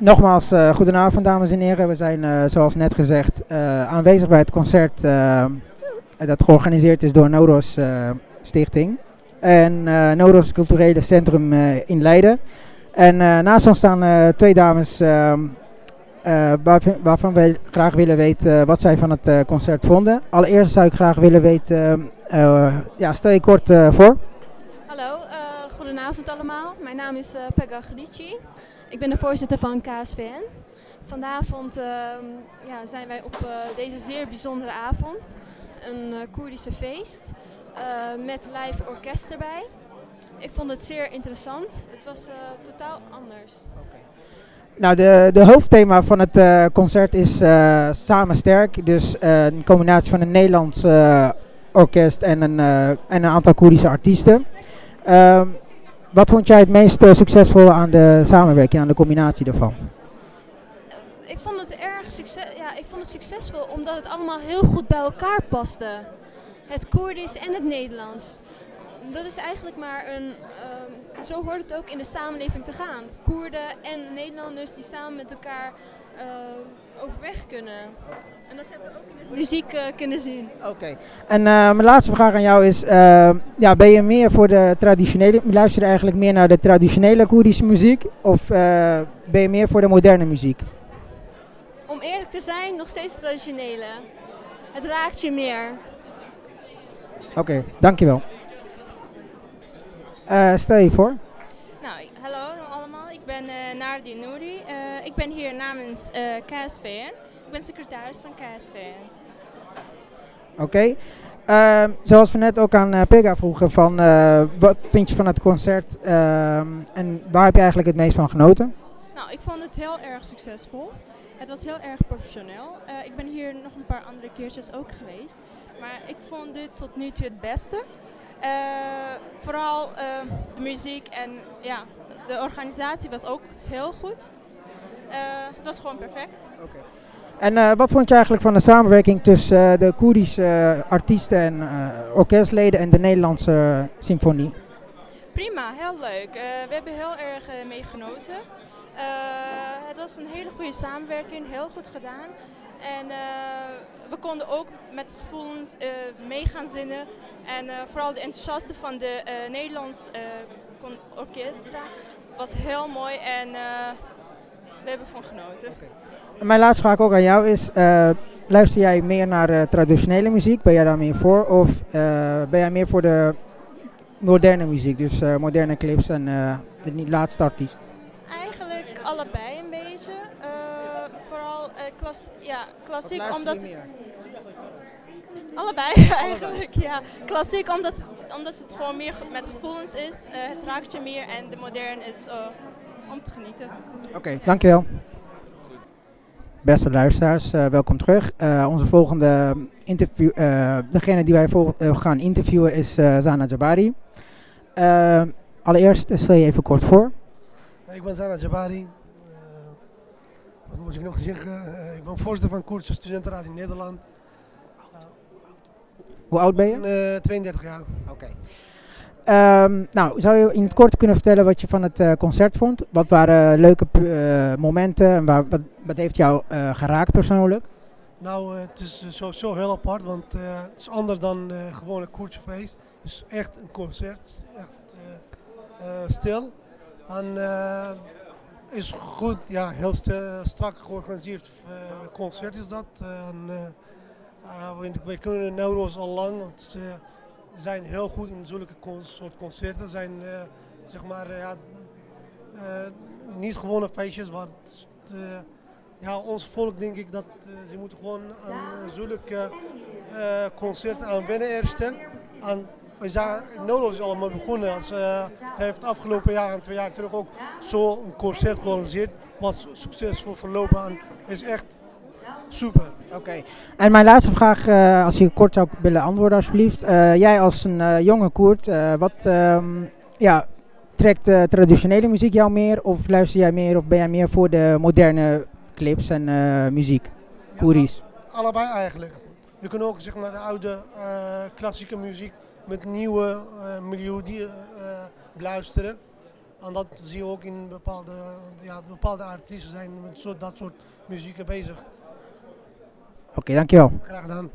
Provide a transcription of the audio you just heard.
Nogmaals, uh, goedenavond dames en heren. We zijn, uh, zoals net gezegd, uh, aanwezig bij het concert dat georganiseerd is door Nodos Stichting. En Nodos Culturele Centrum in Leiden. En naast ons staan twee dames waarvan, waarvan wij graag willen weten wat zij van het concert vonden. Allereerst zou ik graag willen weten, ja, stel je kort voor. Goedenavond allemaal. Mijn naam is Pegga Gedici. Ik ben de voorzitter van KSVN. Vanavond uh, ja, zijn wij op uh, deze zeer bijzondere avond. Een uh, Koerdische feest uh, met live orkest erbij. Ik vond het zeer interessant. Het was totaal anders. Okay. Nou, de, de hoofdthema van het concert is Samen Sterk. Dus een combinatie van een Nederlands orkest en een, en een aantal Koerdische artiesten. Ehm, wat vond jij het meest uh, succesvol aan de samenwerking, aan de combinatie daarvan? Ik vond het erg succes, ja, ik vond het succesvol omdat het allemaal heel goed bij elkaar paste. Het Koerdisch en het Nederlands. Dat is eigenlijk maar een, uh, zo hoort het ook in de samenleving te gaan. Koerden en Nederlanders die samen met elkaar overweg kunnen. En dat hebben we ook in de muziek uh, kunnen zien. Oké. En uh, mijn laatste vraag aan jou is, ja, ben je meer voor de traditionele, luister je eigenlijk meer naar de traditionele Koerdische muziek of ben je meer voor de moderne muziek? Om eerlijk te zijn, nog steeds traditionele. Het raakt je meer. Oké, okay, dankjewel. stel je voor. Nou, hallo allemaal. Ik ben uh, Nardi Nouri. Ik ben hier namens uh, KSVN. Ik ben secretaris van KSVN. Oké. Okay. Uh, zoals we net ook aan uh, Pega vroegen, van, uh, wat vind je van het concert en waar heb je eigenlijk het meest van genoten? Nou, ik vond het heel erg succesvol. Het was heel erg professioneel. ik ben hier nog een paar andere keertjes ook geweest. Maar ik vond dit tot nu toe het beste. vooral de muziek en ja, de organisatie was ook heel goed. Het was gewoon perfect. Okay. En uh, wat vond je eigenlijk van de samenwerking tussen uh, de Koerdische uh, artiesten en orkestleden en de Nederlandse symfonie? Prima, heel leuk. we hebben heel erg meegenoten. het was een hele goede samenwerking, heel goed gedaan. En we konden ook met gevoelens mee gaan zinnen. En vooral de enthousiaste van de Nederlands orkestra was heel mooi en we hebben van genoten. Okay. Mijn laatste vraag ook aan jou is, uh, luister jij meer naar uh, traditionele muziek? Ben jij daar meer voor? Of uh, ben jij meer voor de moderne muziek? Dus moderne clips en de laatste artiest? Eigenlijk allebei een beetje. vooral klas ja, klassiek omdat het... Allebei eigenlijk, ja. Klassiek omdat het, omdat het gewoon meer met gevoelens is. het raakt je meer en de moderne is om te genieten. Oké, okay, dankjewel. Beste luisteraars, uh, welkom terug. Uh, onze volgende interview, uh, degene die wij vol gaan interviewen is Zana Jabari. allereerst stel je even kort voor. Ik ben Zana Jabari. wat moet ik nog zeggen? ik ben voorzitter van Koerdische Studentenraad in Nederland. Hoe oud ben je? 32 jaar. Oké. Okay. Um, nou, zou je in het kort kunnen vertellen wat je van het uh, concert vond? Wat waren leuke uh, momenten en waar, wat, wat heeft jou uh, geraakt persoonlijk? Nou, het is sowieso heel apart, want het is anders dan gewoon een koertjefeest. Het is echt een concert, echt stil. En is goed, ja, heel strak georganiseerd concert is dat. en, we, we kunnen Neuro's al lang, want zijn heel goed in zulke soort concerten. zijn uh, zeg maar, uh, ja, uh, niet gewone feestjes. Want ja, ons volk denk ik dat ze moeten gewoon aan zulke concerten aan wennen eerst. Aan, we zijn Nodig is allemaal begonnen. Als, heeft afgelopen jaar en twee jaar terug ook zo'n concert georganiseerd. Wat succesvol verlopen en is echt Super. Oké. En mijn laatste vraag, uh, als je kort zou willen antwoorden alsjeblieft. Uh, jij als een uh, jonge Koert, wat um, ja, trekt traditionele muziek jou meer? Of luister jij meer of ben jij meer voor de moderne clips en muziek? Koeries? Ja, allebei eigenlijk. Je kunt ook zeg maar, de oude klassieke muziek met nieuwe melodieën beluisteren. En dat zie je ook in bepaalde, ja, bepaalde artiesten zijn met zo, dat soort muziek bezig. Oké, dankjewel. Graag gedaan.